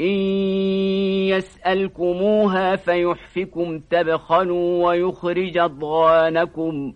إن يسألكموها فيحفكم تبخلوا ويخرج أضغانكم